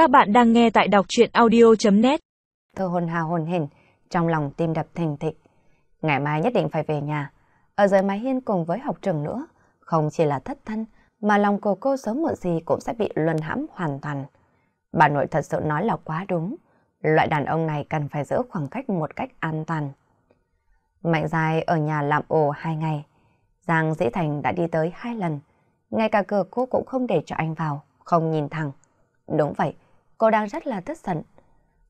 Các bạn đang nghe tại đọc chuyện audio.net Thơ hồn hào hồn hình, trong lòng tim đập thình thịch. Ngày mai nhất định phải về nhà. Ở dưới mái hiên cùng với học trường nữa, không chỉ là thất thân, mà lòng của cô sớm muộn gì cũng sẽ bị luân hãm hoàn toàn. Bà nội thật sự nói là quá đúng. Loại đàn ông này cần phải giữ khoảng cách một cách an toàn. Mạnh dài ở nhà làm ổ hai ngày. Giang Dĩ Thành đã đi tới hai lần. Ngay cả cửa cô cũng không để cho anh vào, không nhìn thẳng. Đúng vậy, cô đang rất là tức giận.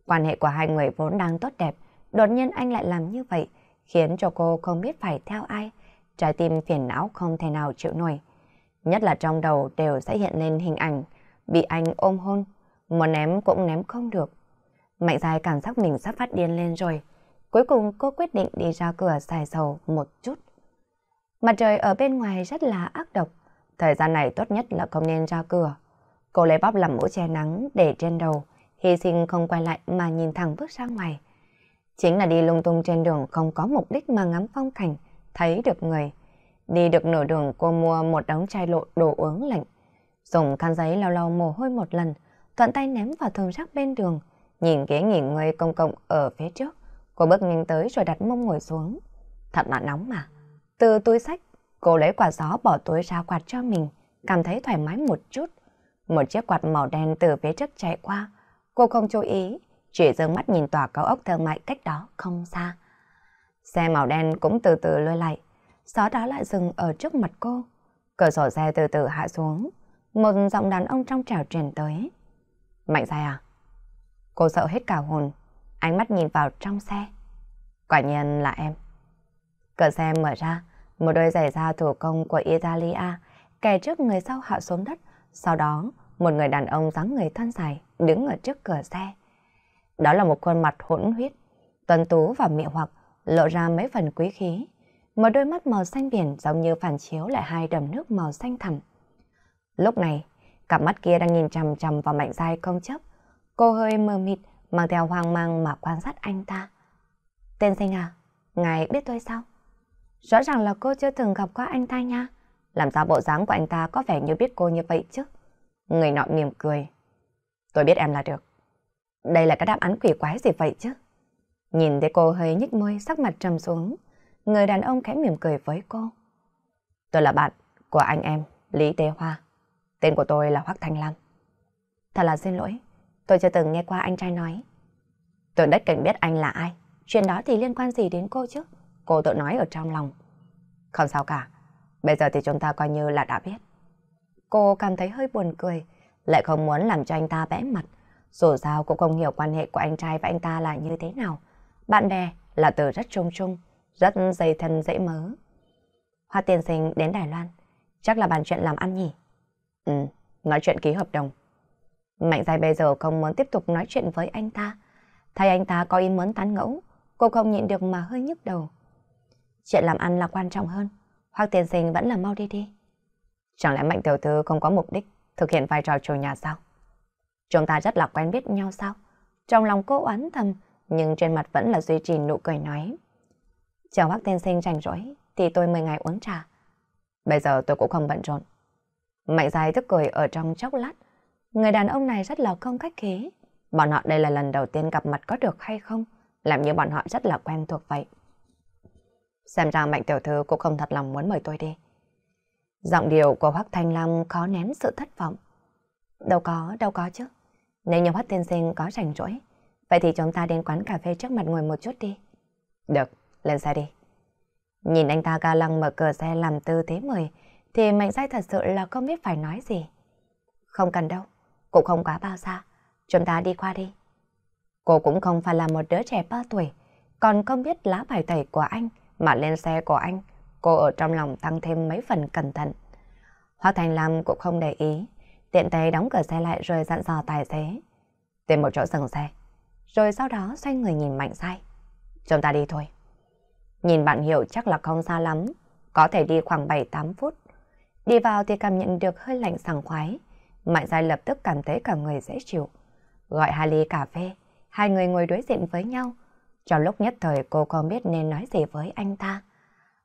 Quan hệ của hai người vốn đang tốt đẹp, đột nhiên anh lại làm như vậy, khiến cho cô không biết phải theo ai. Trái tim phiền não không thể nào chịu nổi. Nhất là trong đầu đều sẽ hiện lên hình ảnh, bị anh ôm hôn, muốn ném cũng ném không được. Mạnh dài cảm giác mình sắp phát điên lên rồi. Cuối cùng cô quyết định đi ra cửa xài dầu một chút. Mặt trời ở bên ngoài rất là ác độc. Thời gian này tốt nhất là không nên ra cửa. Cô lấy bóp làm mũ che nắng để trên đầu, hy sinh không quay lại mà nhìn thẳng bước ra ngoài. Chính là đi lung tung trên đường không có mục đích mà ngắm phong cảnh, thấy được người. Đi được nửa đường cô mua một đống chai lộ đồ uống lạnh. Dùng khăn giấy lau lau mồ hôi một lần, thuận tay ném vào thùng rác bên đường, nhìn ghế nghỉ ngơi công cộng ở phía trước. Cô bước nhanh tới rồi đặt mông ngồi xuống. Thật là nóng mà. Từ túi sách, cô lấy quả gió bỏ túi ra quạt cho mình, cảm thấy thoải mái một chút. Một chiếc quạt màu đen từ phía trước chạy qua. Cô không chú ý, chỉ dừng mắt nhìn tòa cao ốc thương mại cách đó không xa. Xe màu đen cũng từ từ lôi lại, sau đó lại dừng ở trước mặt cô. Cửa sổ xe từ từ hạ xuống, một giọng đàn ông trong trào truyền tới. Mạnh dài à? Cô sợ hết cả hồn, ánh mắt nhìn vào trong xe. Quả nhiên là em. Cửa xe mở ra, một đôi giày da thủ công của Italia kè trước người sau hạ xuống đất, sau đó một người đàn ông dáng người thon dài đứng ở trước cửa xe. Đó là một khuôn mặt hỗn huyết, tuấn tú và mị hoặc lộ ra mấy phần quý khí. Một đôi mắt màu xanh biển giống như phản chiếu lại hai đầm nước màu xanh thẳm. Lúc này, cặp mắt kia đang nhìn chằm chằm vào mạnh dai không chấp. Cô hơi mờ mịt, mang theo hoang mang mà quan sát anh ta. Tên sinh à, ngài biết tôi sao? Rõ ràng là cô chưa từng gặp qua anh ta nha. Làm sao bộ dáng của anh ta có vẻ như biết cô như vậy chứ? Người nọ mỉm cười. Tôi biết em là được. Đây là cái đáp án quỷ quái gì vậy chứ? Nhìn thấy cô hơi nhích môi sắc mặt trầm xuống. Người đàn ông khẽ mỉm cười với cô. Tôi là bạn của anh em, Lý Tế Hoa. Tên của tôi là Hoác Thanh Lam. Thật là xin lỗi, tôi chưa từng nghe qua anh trai nói. Tôi đất cảnh biết anh là ai. Chuyện đó thì liên quan gì đến cô chứ? Cô tự nói ở trong lòng. Không sao cả, bây giờ thì chúng ta coi như là đã biết. Cô cảm thấy hơi buồn cười, lại không muốn làm cho anh ta bẽ mặt. Dù sao cũng không hiểu quan hệ của anh trai và anh ta là như thế nào. Bạn bè là từ rất trung trung, rất dày thân dễ mớ. Hoa tiền sinh đến Đài Loan, chắc là bàn chuyện làm ăn nhỉ? Ừ, nói chuyện ký hợp đồng. Mạnh dài bây giờ không muốn tiếp tục nói chuyện với anh ta. Thấy anh ta có ý muốn tán ngẫu, cô không nhịn được mà hơi nhức đầu. Chuyện làm ăn là quan trọng hơn, hoặc tiền sinh vẫn là mau đi đi. Chẳng lẽ Mạnh Tiểu Thư không có mục đích thực hiện vai trò chủ nhà sao? Chúng ta rất là quen biết nhau sao? Trong lòng cô oán thầm, nhưng trên mặt vẫn là duy trì nụ cười nói. chào bác tiên sinh rảnh rỗi, thì tôi mời ngài uống trà. Bây giờ tôi cũng không bận rộn. Mạnh dài tức cười ở trong chốc lát. Người đàn ông này rất là không khách khí. Bọn họ đây là lần đầu tiên gặp mặt có được hay không? Làm như bọn họ rất là quen thuộc vậy. Xem ra Mạnh Tiểu Thư cũng không thật lòng muốn mời tôi đi. Giọng điệu của Hoắc Thanh Lam khó nén sự thất vọng. Đâu có, đâu có chứ. Nếu như Hoắc Tiên Sinh có rảnh rỗi, vậy thì chúng ta đến quán cà phê trước mặt ngồi một chút đi. Được, lên xe đi. Nhìn anh ta ca lăng mở cửa xe làm tư thế mời, thì Mạnh Giai thật sự là không biết phải nói gì. Không cần đâu, cũng không quá bao xa, chúng ta đi qua đi. Cô cũng không phải là một đứa trẻ ba tuổi, còn không biết lá bài tẩy của anh mà lên xe của anh cô ở trong lòng tăng thêm mấy phần cẩn thận. Hoa Thành Lam cũng không để ý, tiện tay đóng cửa xe lại rồi dặn dò tài xế. Tìm một chỗ dừng xe, rồi sau đó xoay người nhìn Mạnh Sai. Chúng ta đi thôi. Nhìn bạn hiểu chắc là không xa lắm, có thể đi khoảng 7-8 phút. Đi vào thì cảm nhận được hơi lạnh sảng khoái. Mạnh Sai lập tức cảm thấy cả người dễ chịu. Gọi hai ly cà phê, hai người ngồi đối diện với nhau. Trong lúc nhất thời cô không biết nên nói gì với anh ta.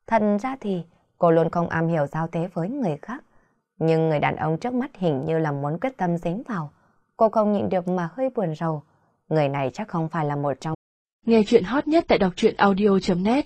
Thật ra thì cô luôn không am hiểu giao tế với người khác. Nhưng người đàn ông trước mắt hình như là muốn quyết tâm dính vào. cô không nhịn được mà hơi buồn rầu. Người này chắc không phải là một trong. Nghe chuyện hot nhất tại đọc truyện audio.net